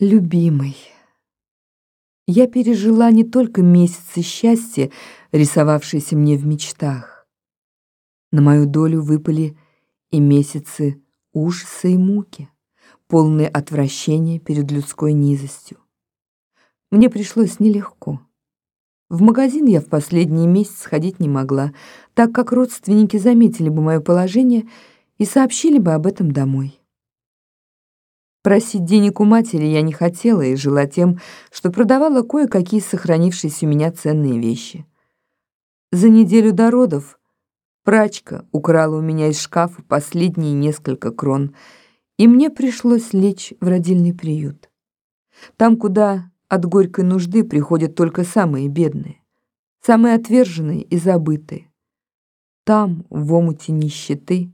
Любимый, я пережила не только месяцы счастья, рисовавшиеся мне в мечтах. На мою долю выпали и месяцы ужаса и муки, полные отвращения перед людской низостью. Мне пришлось нелегко. В магазин я в последний месяц ходить не могла, так как родственники заметили бы мое положение и сообщили бы об этом домой. Просить денег у матери я не хотела и жила тем, что продавала кое-какие сохранившиеся у меня ценные вещи. За неделю до родов прачка украла у меня из шкафа последние несколько крон, и мне пришлось лечь в родильный приют. Там, куда от горькой нужды приходят только самые бедные, самые отверженные и забытые. Там, в омуте нищеты,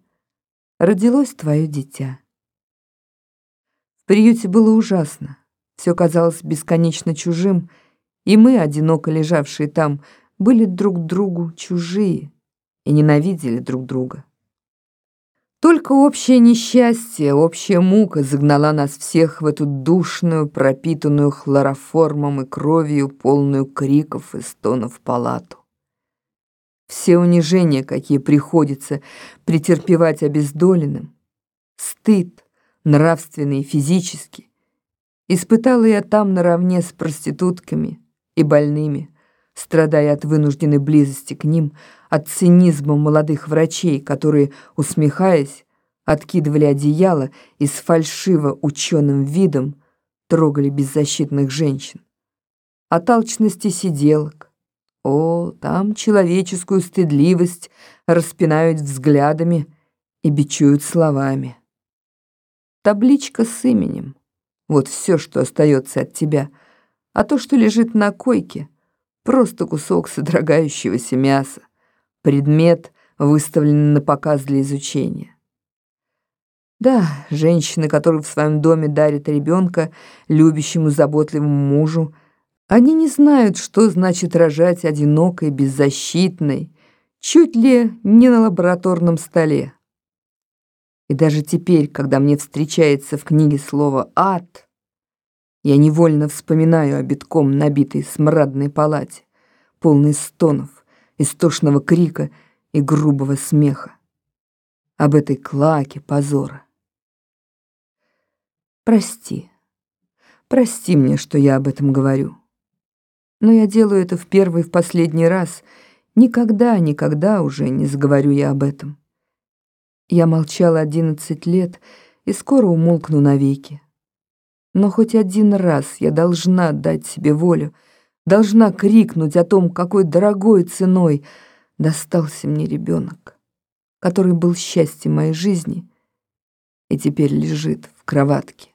родилось твое дитя. В приюте было ужасно. Все казалось бесконечно чужим, и мы, одиноко лежавшие там, были друг другу чужие и ненавидели друг друга. Только общее несчастье, общая мука загнала нас всех в эту душную, пропитанную хлороформом и кровью, полную криков и стонов палату. Все унижения, какие приходится претерпевать обездоленным, стыд, нравственно и физически. Испытала я там наравне с проститутками и больными, страдая от вынужденной близости к ним, от цинизма молодых врачей, которые, усмехаясь, откидывали одеяло и с фальшиво ученым видом трогали беззащитных женщин. От алчности сиделок. О, там человеческую стыдливость распинают взглядами и бичуют словами. Табличка с именем. Вот все, что остается от тебя. А то, что лежит на койке, просто кусок содрогающегося мяса. Предмет, выставленный на показ для изучения. Да, женщины, которые в своем доме дарят ребенка любящему, заботливому мужу, они не знают, что значит рожать одинокой, беззащитной, чуть ли не на лабораторном столе. И даже теперь, когда мне встречается в книге слово «ад», я невольно вспоминаю о битком набитой смрадной палате, полной стонов, истошного крика и грубого смеха. Об этой клаке позора. Прости, прости мне, что я об этом говорю. Но я делаю это в первый и в последний раз. Никогда, никогда уже не заговорю я об этом. Я молчала одиннадцать лет и скоро умолкну навеки. Но хоть один раз я должна дать себе волю, должна крикнуть о том, какой дорогой ценой достался мне ребенок, который был счастьем моей жизни и теперь лежит в кроватке,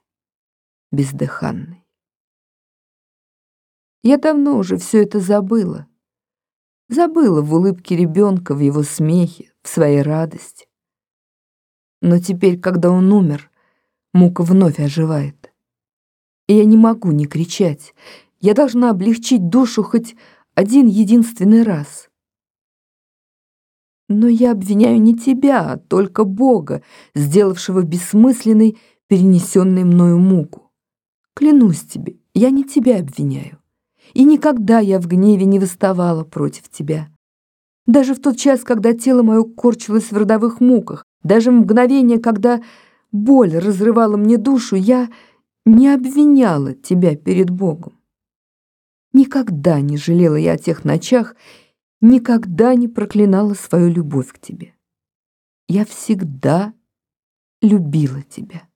бездыханный. Я давно уже все это забыла. Забыла в улыбке ребенка, в его смехе, в своей радости. Но теперь, когда он умер, мука вновь оживает. И я не могу не кричать. Я должна облегчить душу хоть один единственный раз. Но я обвиняю не тебя, а только Бога, сделавшего бессмысленной, перенесенной мною муку. Клянусь тебе, я не тебя обвиняю. И никогда я в гневе не выставала против тебя. Даже в тот час, когда тело мое корчилось в родовых муках, даже мгновение, когда боль разрывала мне душу, я не обвиняла тебя перед Богом. Никогда не жалела я о тех ночах, никогда не проклинала свою любовь к тебе. Я всегда любила тебя,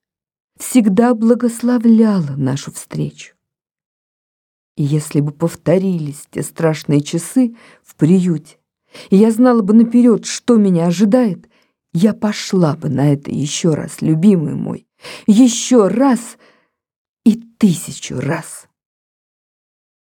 всегда благословляла нашу встречу. И если бы повторились те страшные часы в приюте, и я знала бы наперед, что меня ожидает, я пошла бы на это еще раз, любимый мой, еще раз и тысячу раз.